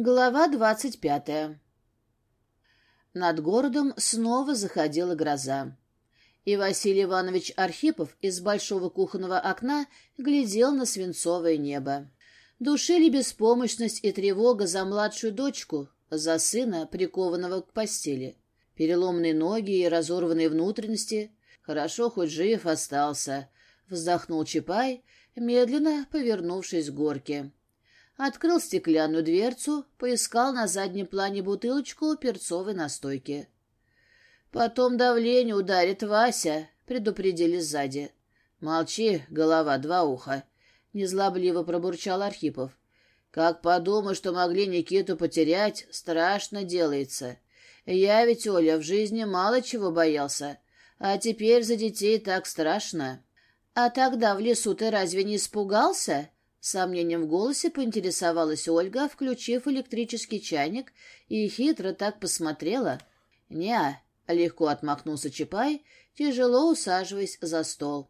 Глава двадцать пятая. Над городом снова заходила гроза. И Василий Иванович Архипов из большого кухонного окна глядел на свинцовое небо. Душили беспомощность и тревога за младшую дочку, за сына, прикованного к постели. Переломные ноги и разорванные внутренности. Хорошо, хоть жив остался. Вздохнул Чапай, медленно повернувшись к горке. Открыл стеклянную дверцу, поискал на заднем плане бутылочку перцовой настойки. «Потом давление ударит Вася», — предупредили сзади. «Молчи, голова, два уха», — незлобливо пробурчал Архипов. «Как подумаю, что могли Никиту потерять, страшно делается. Я ведь, Оля, в жизни мало чего боялся, а теперь за детей так страшно». «А тогда в лесу ты разве не испугался?» С сомнением в голосе поинтересовалась Ольга, включив электрический чайник, и хитро так посмотрела. «Не-а», легко отмахнулся Чапай, тяжело усаживаясь за стол.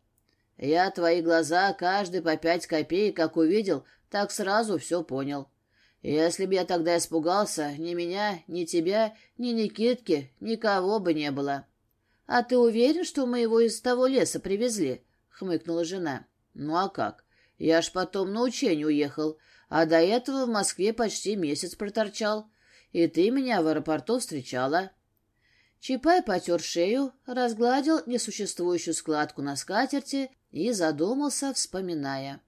«Я твои глаза каждый по пять копеек, как увидел, так сразу все понял. Если б я тогда испугался, ни меня, ни тебя, ни Никитки, никого бы не было». «А ты уверен, что мы его из того леса привезли?» — хмыкнула жена. «Ну а как? Я ж потом на учение уехал, а до этого в Москве почти месяц проторчал. И ты меня в аэропорту встречала. Чапай потер шею, разгладил несуществующую складку на скатерти и задумался, вспоминая.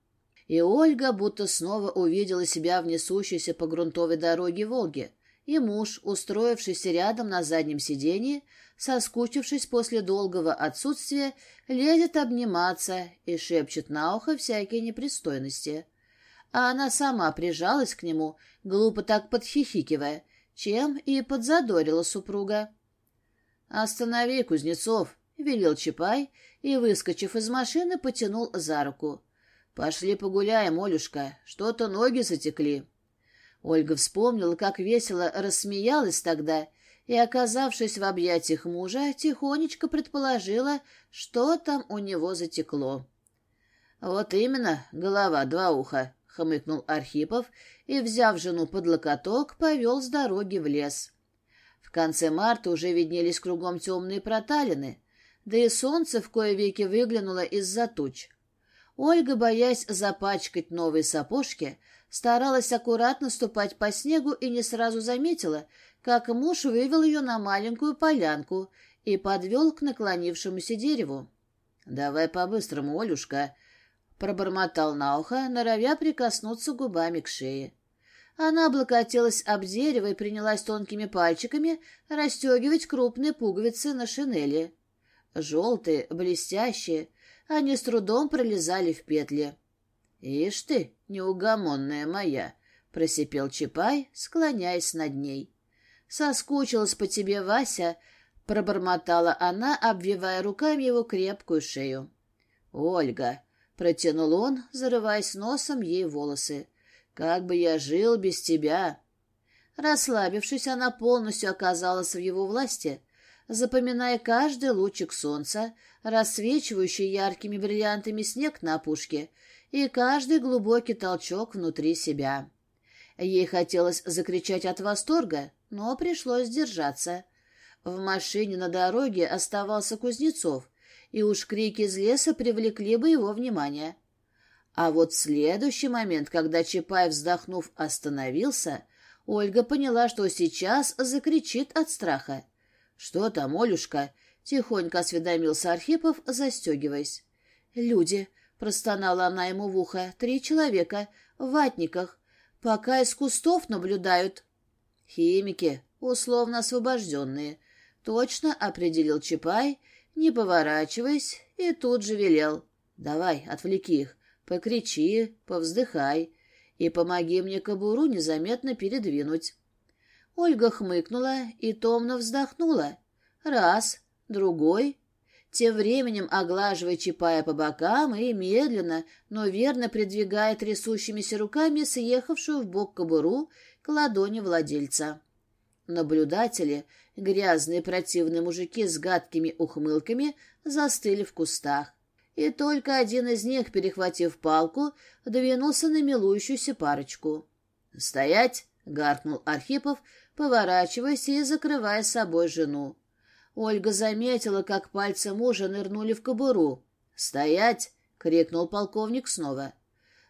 И Ольга будто снова увидела себя в несущейся по грунтовой дороге Волге, и муж, устроившийся рядом на заднем сиденье, соскучившись после долгого отсутствия, лезет обниматься и шепчет на ухо всякие непристойности. А она сама прижалась к нему, глупо так подхихикивая, чем и подзадорила супруга. «Останови, Кузнецов!» — велел Чапай и, выскочив из машины, потянул за руку. «Пошли погуляем, Олюшка, что-то ноги затекли». Ольга вспомнила, как весело рассмеялась тогда — и, оказавшись в объятиях мужа, тихонечко предположила, что там у него затекло. «Вот именно, голова два уха», — хмыкнул Архипов и, взяв жену под локоток, повел с дороги в лес. В конце марта уже виднелись кругом темные проталины, да и солнце в кое веки выглянуло из-за туч. Ольга, боясь запачкать новые сапожки, старалась аккуратно ступать по снегу и не сразу заметила, как муж вывел ее на маленькую полянку и подвел к наклонившемуся дереву. «Давай по-быстрому, Олюшка», — пробормотал на ухо, норовя прикоснуться губами к шее. Она облокотилась об дерево и принялась тонкими пальчиками расстегивать крупные пуговицы на шинели. Желтые, блестящие, они с трудом пролезали в петли. «Ишь ты, неугомонная моя!» — просипел Чапай, склоняясь над ней соскучилась по тебе, Вася», — пробормотала она, обвивая руками его крепкую шею. «Ольга», — протянул он, зарываясь носом ей волосы, — «как бы я жил без тебя». Расслабившись, она полностью оказалась в его власти, запоминая каждый лучик солнца, рассвечивающий яркими бриллиантами снег на опушке, и каждый глубокий толчок внутри себя. Ей хотелось закричать от восторга, но пришлось держаться. В машине на дороге оставался Кузнецов, и уж крики из леса привлекли бы его внимание. А вот в следующий момент, когда Чапаев, вздохнув, остановился, Ольга поняла, что сейчас закричит от страха. «Что там, Олюшка?» — тихонько осведомился Архипов, застегиваясь. «Люди!» — простонала она ему в ухо. «Три человека. В ватниках. Пока из кустов наблюдают». «Химики, условно освобожденные», — точно определил Чапай, не поворачиваясь, и тут же велел. «Давай, отвлеки их, покричи, повздыхай и помоги мне кобуру незаметно передвинуть». Ольга хмыкнула и томно вздохнула. Раз, другой. Тем временем оглаживая Чапая по бокам и медленно, но верно придвигая трясущимися руками съехавшую в бок кобуру к ладони владельца. Наблюдатели, грязные противные мужики с гадкими ухмылками, застыли в кустах. И только один из них, перехватив палку, двинулся на милующуюся парочку. «Стоять!» — гаркнул Архипов, поворачиваясь и закрывая собой жену. Ольга заметила, как пальцы мужа нырнули в кобуру. «Стоять!» — крикнул полковник снова.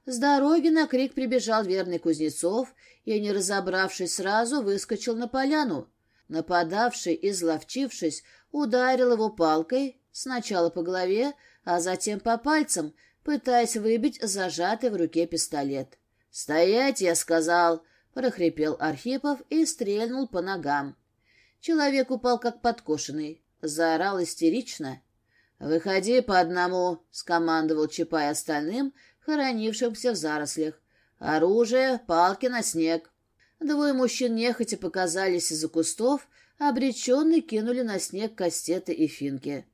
С дороги на крик прибежал верный Кузнецов и, не разобравшись сразу, выскочил на поляну. Нападавший, изловчившись, ударил его палкой сначала по голове, а затем по пальцам, пытаясь выбить зажатый в руке пистолет. «Стоять!» — я сказал, — прохрипел Архипов и стрельнул по ногам. Человек упал как подкошенный, заорал истерично. «Выходи по одному!» — скомандовал Чапай остальным, хоронившимся в зарослях. Оружие, палки на снег. Двое мужчин нехотя показались из-за кустов, а обреченно кинули на снег кастеты и финки.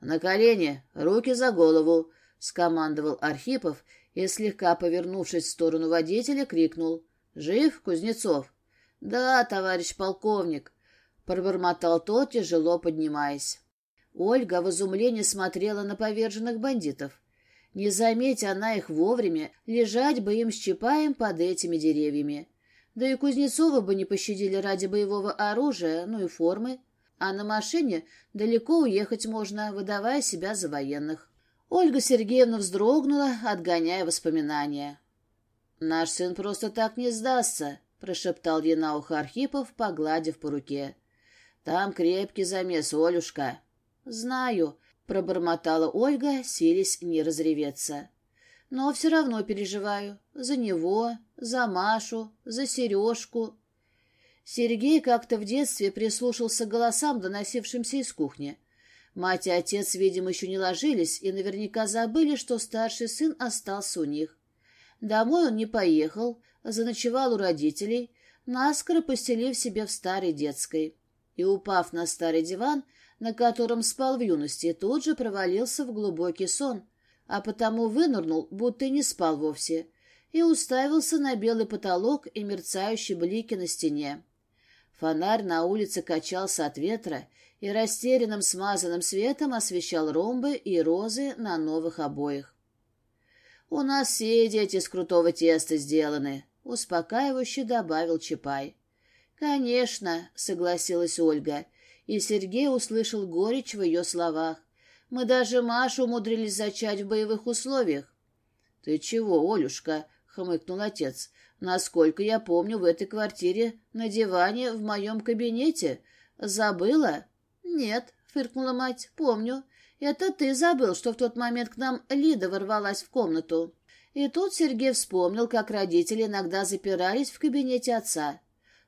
«На колени, руки за голову!» — скомандовал Архипов и, слегка повернувшись в сторону водителя, крикнул. «Жив, Кузнецов?» «Да, товарищ полковник!» — пробормотал тот, тяжело поднимаясь. Ольга в изумлении смотрела на поверженных бандитов. Не заметь она их вовремя, лежать бы им с Чапаем под этими деревьями. Да и Кузнецова бы не пощадили ради боевого оружия, ну и формы. А на машине далеко уехать можно, выдавая себя за военных. Ольга Сергеевна вздрогнула, отгоняя воспоминания. «Наш сын просто так не сдастся», — прошептал ей на ухо Архипов, погладив по руке. «Там крепкий замес, Олюшка». «Знаю», пробормотала Ольга, селись не разреветься. Но все равно переживаю. За него, за Машу, за Сережку. Сергей как-то в детстве прислушался к голосам, доносившимся из кухни. Мать и отец, видимо, еще не ложились и наверняка забыли, что старший сын остался у них. Домой он не поехал, заночевал у родителей, наскоро постелив себе в старой детской. И, упав на старый диван, на котором спал в юности, тут же провалился в глубокий сон, а потому вынырнул, будто не спал вовсе, и уставился на белый потолок и мерцающие блики на стене. Фонарь на улице качался от ветра и растерянным смазанным светом освещал ромбы и розы на новых обоях. «У нас все дети из крутого теста сделаны», — успокаивающе добавил Чапай. «Конечно», — согласилась Ольга, и Сергей услышал горечь в ее словах. «Мы даже Машу умудрились зачать в боевых условиях». «Ты чего, Олюшка?» — хмыкнул отец. «Насколько я помню, в этой квартире, на диване, в моем кабинете. Забыла?» «Нет», — фыркнула мать, — «помню. Это ты забыл, что в тот момент к нам Лида ворвалась в комнату». И тут Сергей вспомнил, как родители иногда запирались в кабинете отца.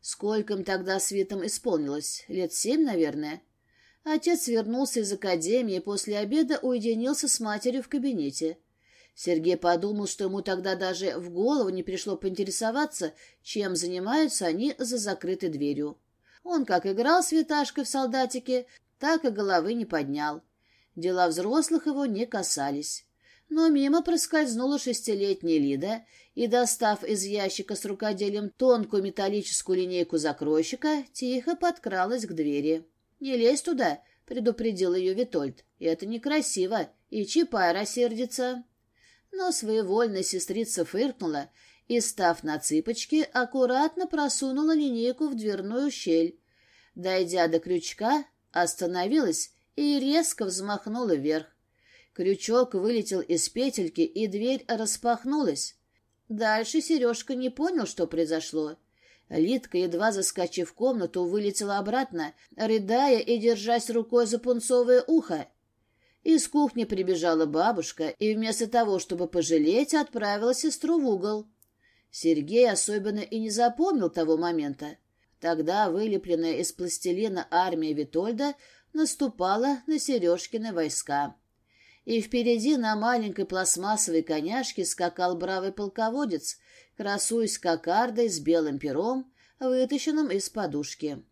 Сколько им тогда светом исполнилось? Лет семь, наверное. Отец вернулся из академии и после обеда уединился с матерью в кабинете. Сергей подумал, что ему тогда даже в голову не пришло поинтересоваться, чем занимаются они за закрытой дверью. Он как играл с Виташкой в солдатике, так и головы не поднял. Дела взрослых его не касались но мимо проскользнула шестилетняя Лида и, достав из ящика с рукоделием тонкую металлическую линейку закройщика, тихо подкралась к двери. «Не лезь туда!» — предупредил ее Витольд. «Это некрасиво, и Чапай рассердится». Но своевольная сестрица фыркнула и, став на цыпочки, аккуратно просунула линейку в дверную щель. Дойдя до крючка, остановилась и резко взмахнула вверх. Крючок вылетел из петельки, и дверь распахнулась. Дальше Сережка не понял, что произошло. Литка едва заскочив в комнату, вылетела обратно, рыдая и держась рукой за пунцовое ухо. Из кухни прибежала бабушка и вместо того, чтобы пожалеть, отправила сестру в угол. Сергей особенно и не запомнил того момента. Тогда вылепленная из пластилина армия Витольда наступала на Сережкины войска и впереди на маленькой пластмассовой коняшке скакал бравый полководец, красуясь кокардой с белым пером, вытащенным из подушки.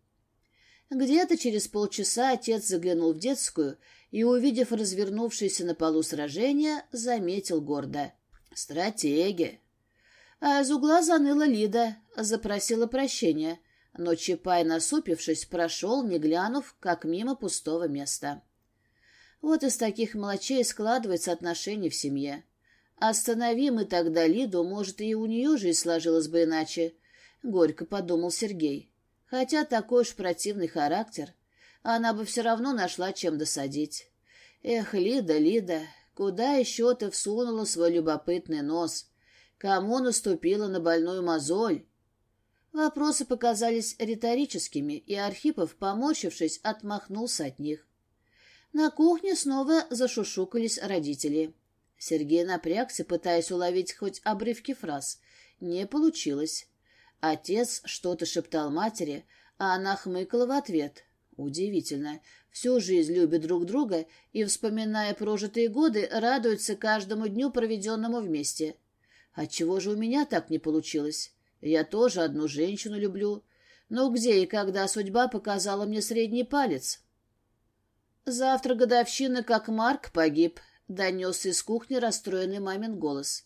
Где-то через полчаса отец заглянул в детскую и, увидев развернувшееся на полу сражение, заметил гордо. «Стратеги!» А из угла заныла Лида, запросила прощения, но Чапай, насупившись, прошел, не глянув, как мимо пустого места. Вот из таких мелочей складывается отношение в семье. остановим и тогда Лиду, может, и у нее жизнь сложилась бы иначе, — горько подумал Сергей. Хотя такой уж противный характер, она бы все равно нашла, чем досадить. Эх, Лида, Лида, куда еще ты всунула свой любопытный нос? Кому наступила на больную мозоль? Вопросы показались риторическими, и Архипов, поморщившись, отмахнулся от них. На кухне снова зашушукались родители. Сергей напрягся, пытаясь уловить хоть обрывки фраз. Не получилось. Отец что-то шептал матери, а она хмыкала в ответ. Удивительно. Всю жизнь любят друг друга и, вспоминая прожитые годы, радуются каждому дню, проведенному вместе. Отчего же у меня так не получилось? Я тоже одну женщину люблю. Но где и когда судьба показала мне средний палец? Завтра годовщина как Марк погиб, донес из кухни расстроенный мамин голос.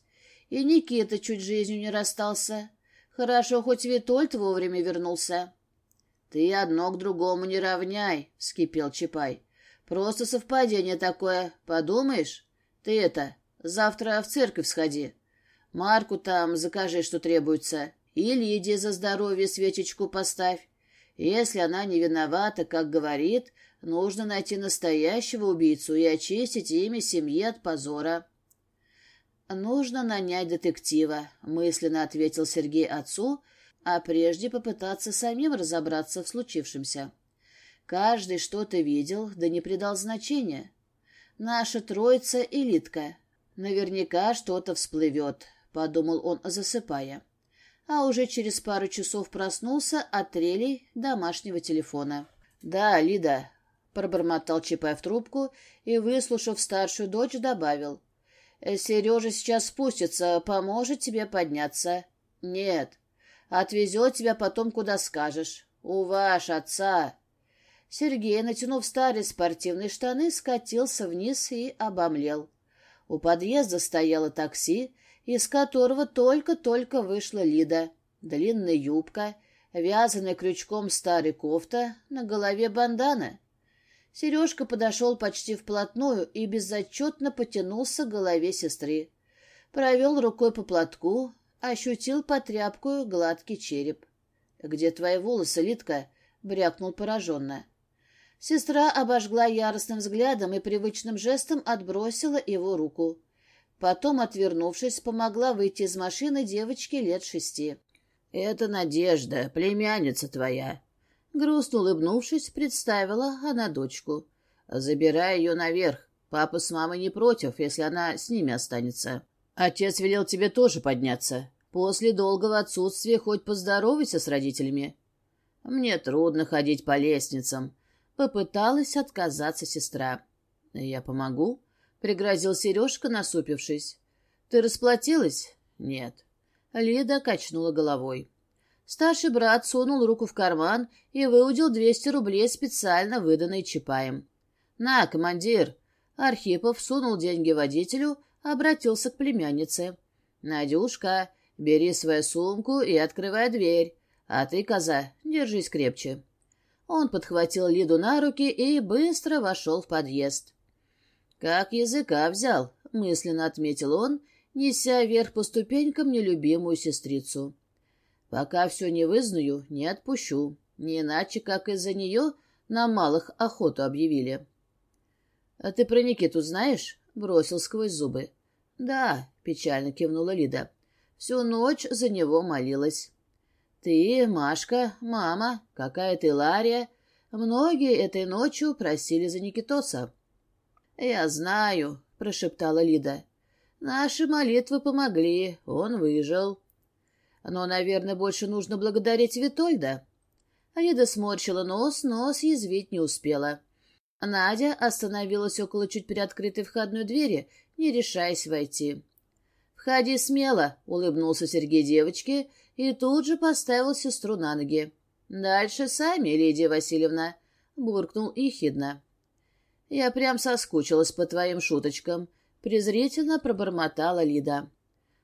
И Никита чуть жизнью не расстался. Хорошо, хоть Витольд вовремя вернулся. — Ты одно к другому не равняй, — вскипел Чапай. — Просто совпадение такое, подумаешь? Ты это, завтра в церковь сходи. Марку там закажи, что требуется. И Лидии за здоровье свечечку поставь. Если она не виновата, как говорит, нужно найти настоящего убийцу и очистить имя семьи от позора. «Нужно нанять детектива», — мысленно ответил Сергей отцу, а прежде попытаться самим разобраться в случившемся. Каждый что-то видел, да не придал значения. «Наша троица — элитка. Наверняка что-то всплывет», — подумал он, засыпая а уже через пару часов проснулся от трелей домашнего телефона. «Да, Лида», — пробормотал в трубку и, выслушав старшую дочь, добавил. «Э, «Сережа сейчас спустится, поможет тебе подняться». «Нет, отвезет тебя потом, куда скажешь. У ваш отца». Сергей, натянув старые спортивные штаны, скатился вниз и обомлел. У подъезда стояло такси, из которого только-только вышла Лида. Длинная юбка, вязаная крючком старый кофта, на голове бандана. Сережка подошел почти вплотную и безотчетно потянулся к голове сестры. Провел рукой по платку, ощутил по тряпку гладкий череп. «Где твои волосы, Лидка?» — брякнул пораженно. Сестра обожгла яростным взглядом и привычным жестом отбросила его руку. Потом, отвернувшись, помогла выйти из машины девочке лет шести. «Это Надежда, племянница твоя». Грустно улыбнувшись, представила она дочку. «Забирай ее наверх. Папа с мамой не против, если она с ними останется. Отец велел тебе тоже подняться. После долгого отсутствия хоть поздоровайся с родителями». «Мне трудно ходить по лестницам», Попыталась отказаться сестра. «Я помогу?» — Пригрозил Сережка, насупившись. «Ты расплатилась?» «Нет». Лида качнула головой. Старший брат сунул руку в карман и выудил 200 рублей, специально выданные Чапаем. «На, командир!» Архипов сунул деньги водителю, обратился к племяннице. «Надюшка, бери свою сумку и открывай дверь. А ты, коза, держись крепче». Он подхватил Лиду на руки и быстро вошел в подъезд. Как языка взял, мысленно отметил он, неся вверх по ступенькам нелюбимую сестрицу. Пока все не вызнаю, не отпущу. Не иначе, как из-за нее на малых охоту объявили. — А ты про Никиту знаешь? — бросил сквозь зубы. — Да, — печально кивнула Лида. Всю ночь за него молилась. — Ты, Машка, мама, какая ты Лария. Многие этой ночью просили за Никитоса. «Я знаю», — прошептала Лида. «Наши молитвы помогли, он выжил». «Но, наверное, больше нужно благодарить Витольда». Лида сморщила нос, но съязвить не успела. Надя остановилась около чуть приоткрытой входной двери, не решаясь войти. «Входи смело», — улыбнулся Сергей девочке и тут же поставил сестру на ноги. «Дальше сами, Лидия Васильевна», — буркнул ехидно. Я прям соскучилась по твоим шуточкам», — презрительно пробормотала Лида.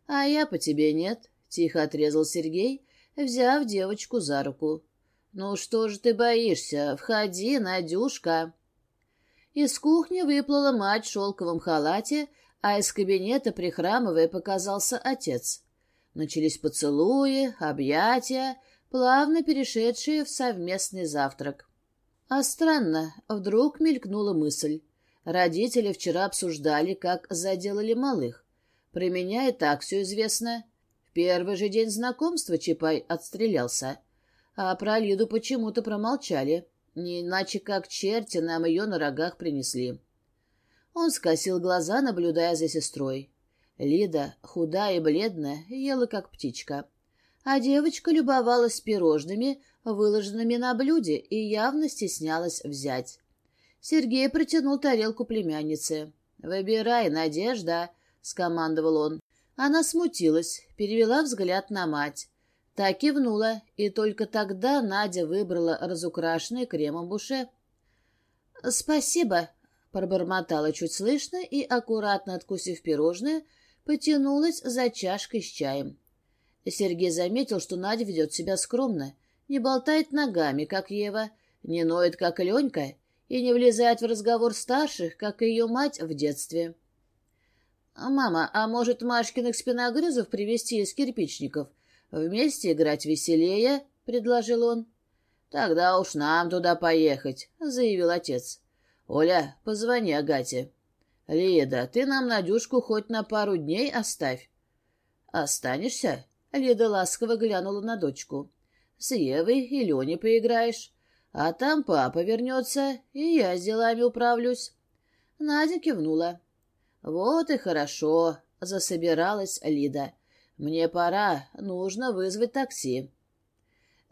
«А я по тебе нет», — тихо отрезал Сергей, взяв девочку за руку. «Ну что же ты боишься? Входи, Надюшка!» Из кухни выплыла мать в шелковом халате, а из кабинета, прихрамывая, показался отец. Начались поцелуи, объятия, плавно перешедшие в совместный завтрак. А Странно, вдруг мелькнула мысль. Родители вчера обсуждали, как заделали малых. Про меня и так все известно. В первый же день знакомства Чапай отстрелялся. А про Лиду почему-то промолчали. Не иначе, как черти нам ее на рогах принесли. Он скосил глаза, наблюдая за сестрой. Лида, худая и бледная, ела как птичка а девочка любовалась пирожными, выложенными на блюде, и явно стеснялась взять. Сергей протянул тарелку племяннице. «Выбирай, Надежда», — скомандовал он. Она смутилась, перевела взгляд на мать. Та кивнула, и только тогда Надя выбрала разукрашенный кремом буше. «Спасибо», — пробормотала чуть слышно и, аккуратно откусив пирожное, потянулась за чашкой с чаем. Сергей заметил, что Надя ведет себя скромно, не болтает ногами, как Ева, не ноет, как Ленька, и не влезает в разговор старших, как ее мать в детстве. «А, «Мама, а может, Машкиных спиногрызов привезти из кирпичников? Вместе играть веселее?» — предложил он. «Тогда уж нам туда поехать», — заявил отец. «Оля, позвони Агате». «Лида, ты нам Надюшку хоть на пару дней оставь». «Останешься?» Лида ласково глянула на дочку. «С Евой и Леней поиграешь. А там папа вернется, и я с делами управлюсь». Надя кивнула. «Вот и хорошо», — засобиралась Лида. «Мне пора, нужно вызвать такси».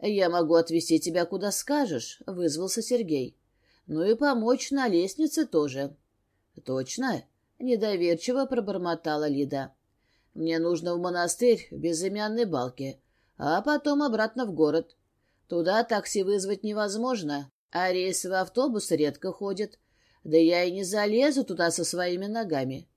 «Я могу отвезти тебя куда скажешь», — вызвался Сергей. «Ну и помочь на лестнице тоже». «Точно?» — недоверчиво пробормотала Лида. Мне нужно в монастырь, в безымянной балке, а потом обратно в город. Туда такси вызвать невозможно, а рейсовый автобус редко ходит. Да я и не залезу туда со своими ногами.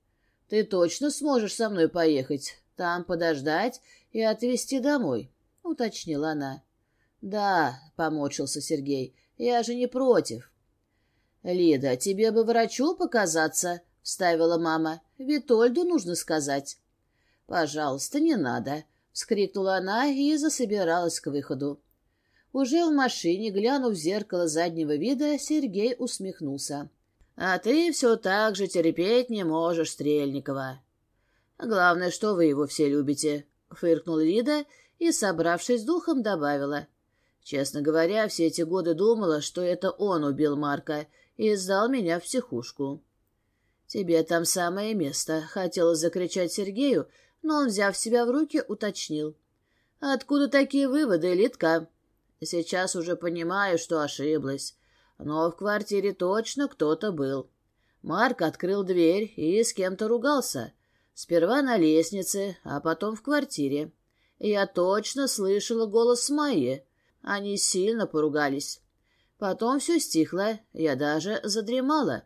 Ты точно сможешь со мной поехать, там подождать и отвезти домой, — уточнила она. — Да, — помочился Сергей, — я же не против. — Лида, тебе бы врачу показаться, — вставила мама. — Витольду нужно сказать. «Пожалуйста, не надо!» — вскрикнула она и засобиралась к выходу. Уже в машине, глянув в зеркало заднего вида, Сергей усмехнулся. «А ты все так же терпеть не можешь, Стрельникова!» «Главное, что вы его все любите!» — фыркнула Лида и, собравшись духом, добавила. «Честно говоря, все эти годы думала, что это он убил Марка и сдал меня в психушку». «Тебе там самое место», — хотела закричать Сергею, — но, он взяв себя в руки, уточнил. «Откуда такие выводы, Литка?» «Сейчас уже понимаю, что ошиблась. Но в квартире точно кто-то был». Марк открыл дверь и с кем-то ругался. Сперва на лестнице, а потом в квартире. Я точно слышала голос Майи. Они сильно поругались. Потом все стихло, я даже задремала.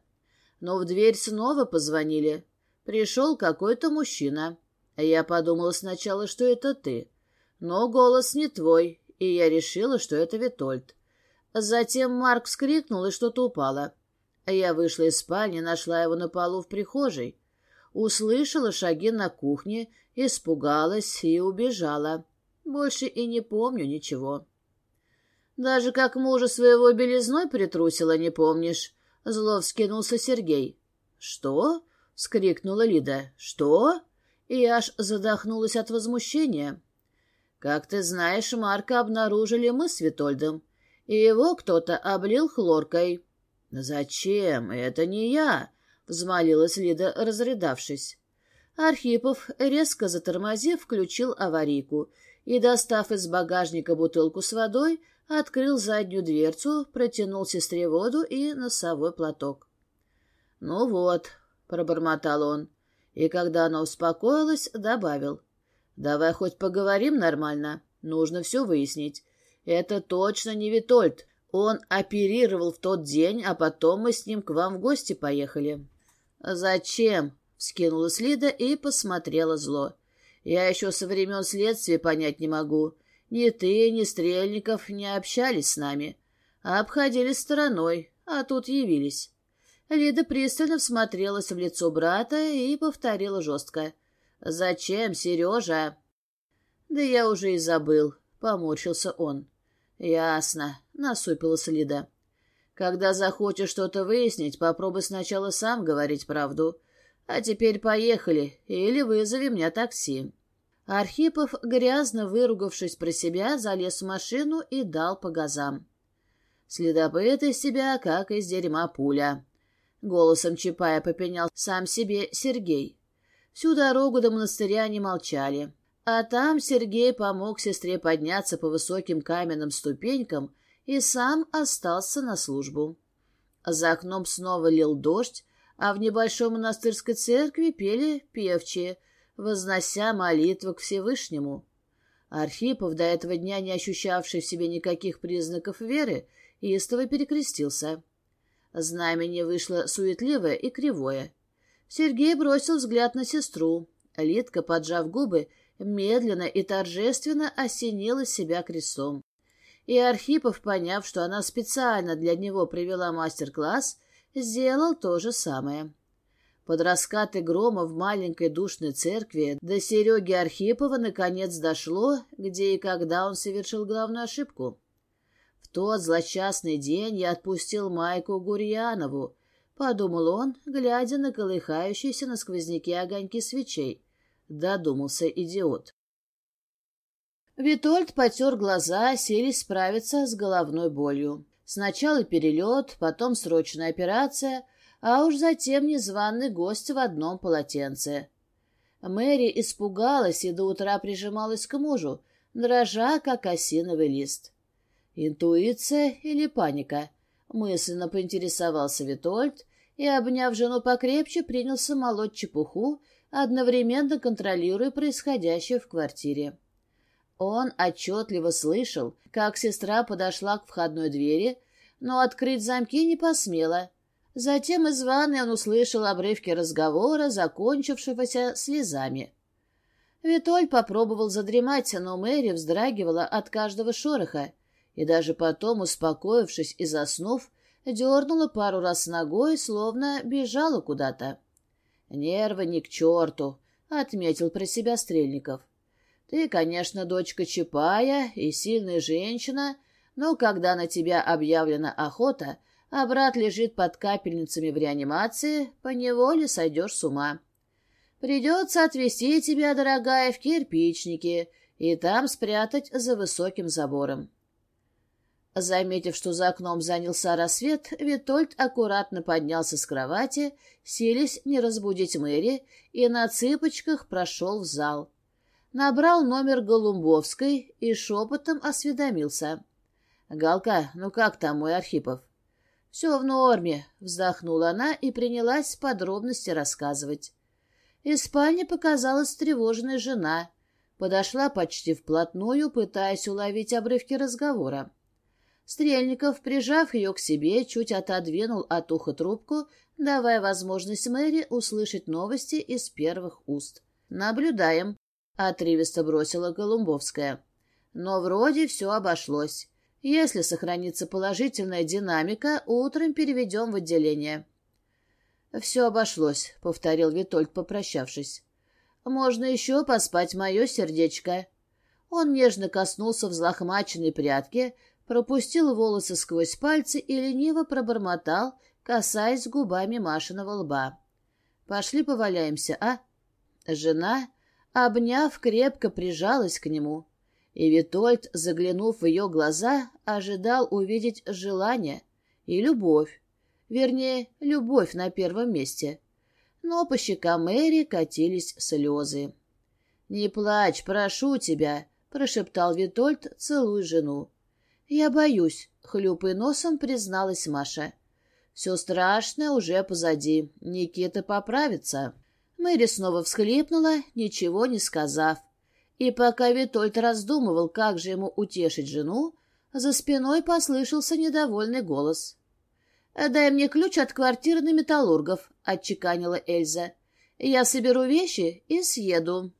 Но в дверь снова позвонили. Пришел какой-то мужчина. А я подумала сначала, что это ты, но голос не твой, и я решила, что это Витольд. Затем Марк вскрикнул, и что-то упало. Я вышла из спальни, нашла его на полу в прихожей. Услышала шаги на кухне, испугалась и убежала. Больше и не помню ничего. Даже как мужа своего белизной притрусила, не помнишь? Зло вскинулся Сергей. «Что?» — вскрикнула Лида. «Что?» и аж задохнулась от возмущения. Как ты знаешь, Марка обнаружили мы с Витольдом, и его кто-то облил хлоркой. «Зачем? Это не я!» — взмолилась Лида, разрядавшись. Архипов, резко затормозив, включил аварийку и, достав из багажника бутылку с водой, открыл заднюю дверцу, протянул сестре воду и носовой платок. «Ну вот», — пробормотал он, и когда она успокоилась, добавил. «Давай хоть поговорим нормально. Нужно все выяснить. Это точно не Витольд. Он оперировал в тот день, а потом мы с ним к вам в гости поехали». «Зачем?» — вскинулась Лида и посмотрела зло. «Я еще со времен следствия понять не могу. Ни ты, ни Стрельников не общались с нами. А Обходили стороной, а тут явились». Лида пристально всмотрелась в лицо брата и повторила жестко. «Зачем, Сережа?» «Да я уже и забыл», — поморщился он. «Ясно», — насупилась Лида. «Когда захочешь что-то выяснить, попробуй сначала сам говорить правду. А теперь поехали, или вызови мне такси». Архипов, грязно выругавшись про себя, залез в машину и дал по газам. Следопыт из себя, как из дерьма пуля голосом Чапая попенял сам себе Сергей. Всю дорогу до монастыря они молчали. А там Сергей помог сестре подняться по высоким каменным ступенькам и сам остался на службу. За окном снова лил дождь, а в небольшой монастырской церкви пели певчие, вознося молитвы к Всевышнему. Архипов, до этого дня не ощущавший в себе никаких признаков веры, истово перекрестился. Знамение вышло суетливое и кривое. Сергей бросил взгляд на сестру. Литка, поджав губы, медленно и торжественно осенила себя крестом. И Архипов, поняв, что она специально для него провела мастер-класс, сделал то же самое. Под раскаты грома в маленькой душной церкви до Сереги Архипова наконец дошло, где и когда он совершил главную ошибку тот злочастный день я отпустил Майку Гурьянову, подумал он, глядя на колыхающиеся на сквозняке огоньки свечей. Додумался идиот. Витольд потер глаза, селись справиться с головной болью. Сначала перелет, потом срочная операция, а уж затем незваный гость в одном полотенце. Мэри испугалась и до утра прижималась к мужу, дрожа, как осиновый лист. Интуиция или паника? Мысленно поинтересовался Витольд и, обняв жену покрепче, принялся молоть чепуху, одновременно контролируя происходящее в квартире. Он отчетливо слышал, как сестра подошла к входной двери, но открыть замки не посмела. Затем из ванной он услышал обрывки разговора, закончившегося слезами. Витоль попробовал задремать, но Мэри и даже потом, успокоившись и заснув, дернула пару раз ногой, словно бежала куда-то. «Нервы не к черту», — отметил про себя Стрельников. «Ты, конечно, дочка Чапая и сильная женщина, но когда на тебя объявлена охота, а брат лежит под капельницами в реанимации, поневоле сойдешь с ума. Придется отвезти тебя, дорогая, в кирпичники и там спрятать за высоким забором». Заметив, что за окном занялся рассвет, Витольд аккуратно поднялся с кровати, селись не разбудить Мэри и на цыпочках прошел в зал. Набрал номер Голумбовской и шепотом осведомился. «Галка, ну как там мой Архипов?» «Все в норме», — вздохнула она и принялась подробности рассказывать. Из спальни показалась тревожная жена. Подошла почти вплотную, пытаясь уловить обрывки разговора. Стрельников, прижав ее к себе, чуть отодвинул от уха трубку, давая возможность Мэри услышать новости из первых уст. «Наблюдаем», — отрывисто бросила Голумбовская. «Но вроде все обошлось. Если сохранится положительная динамика, утром переведем в отделение». «Все обошлось», — повторил Витольд, попрощавшись. «Можно еще поспать мое сердечко». Он нежно коснулся взлохмаченной прядки, — пропустил волосы сквозь пальцы и лениво пробормотал, касаясь губами Машиного лба. «Пошли поваляемся, а?» Жена, обняв, крепко прижалась к нему. И Витольд, заглянув в ее глаза, ожидал увидеть желание и любовь. Вернее, любовь на первом месте. Но по щекам Эри катились слезы. «Не плачь, прошу тебя», — прошептал Витольд, целуя жену. «Я боюсь», — хлюпая носом призналась Маша. «Все страшное уже позади. Никита поправится». Мэри снова всхлипнула, ничего не сказав. И пока Витольд раздумывал, как же ему утешить жену, за спиной послышался недовольный голос. «Дай мне ключ от квартиры на металлургов», — отчеканила Эльза. «Я соберу вещи и съеду».